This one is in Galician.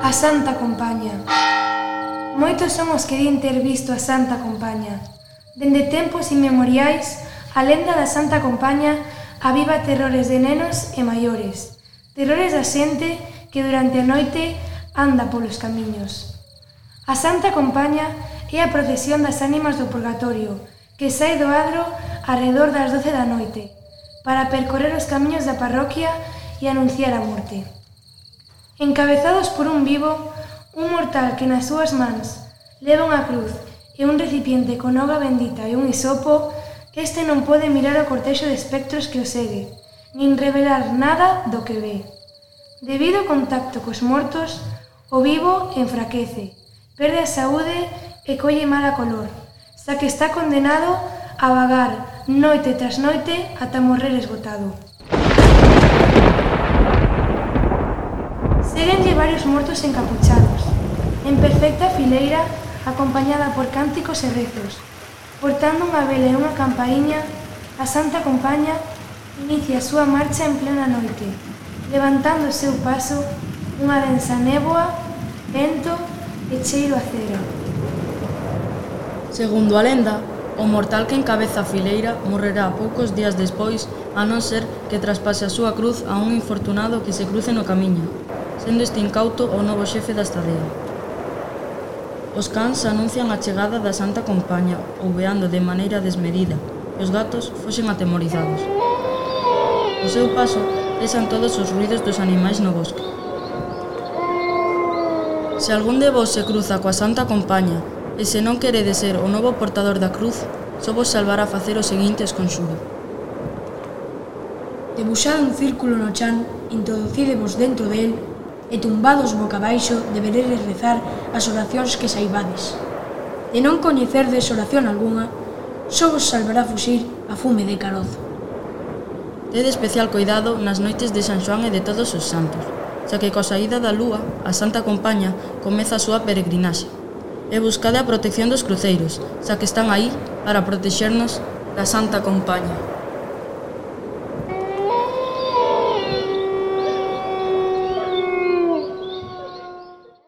A Santa Compaña. Moitos son os que din ter visto a Santa Compaña. Dende tempos inmemoriais, a lenda da Santa Compaña aviva terrores de nenos e maiores. Terrores da xente que durante a noite anda polos camiños. A Santa Compaña é a procesión das ánimas do purgatorio, que sai do adro arredor das 12 da noite, para percorrer os camiños da parroquia e anunciar a morte encabezados por un vivo, un mortal que nas súas mans leva unha cruz e un recipiente con auga bendita e un isopo, este non pode mirar o cortexo de espectros que o segue, nin revelar nada do que ve. Debido ao contacto cos mortos, o vivo enfraquece, perde a saúde e colle mala color, xa que está condenado a vagar noite tras noite ata morrer esgotado. Séguenlle varios mortos encapuchados, en perfecta fileira, acompañada por cánticos e rezos. Portando unha vela e unha campaíña, a Santa Compaña inicia a súa marcha en plena noite, levantando o seu paso unha densa néboa, vento e cheiro a cera. Segundo a lenda, o mortal que encabeza a fileira morrerá poucos días despois a non ser que traspase a súa cruz a un infortunado que se cruce no camiño sendo este incauto o novo xefe da estadía. Os cans anuncian a chegada da Santa Compaña, ouveando de maneira desmedida, e os gatos foxen atemorizados. O seu paso pesan todos os ruidos dos animais no bosque. Se algún de vos se cruza coa Santa Compaña e se non querede ser o novo portador da cruz, só vos salvará facer o seguinte esconxuro. Debuxad un círculo no chan, introducidevos dentro del e tumbados boca abaixo deberedes rezar as oracións que saibades. De non coñecerdes oración algunha, só vos salvará fuxir a fume de carozo. Tede especial cuidado nas noites de San Xoán e de todos os santos, xa que coa saída da lúa, a Santa Compaña comeza a súa peregrinaxe. E buscade a protección dos cruceiros, xa que están aí para protexernos da Santa Compaña.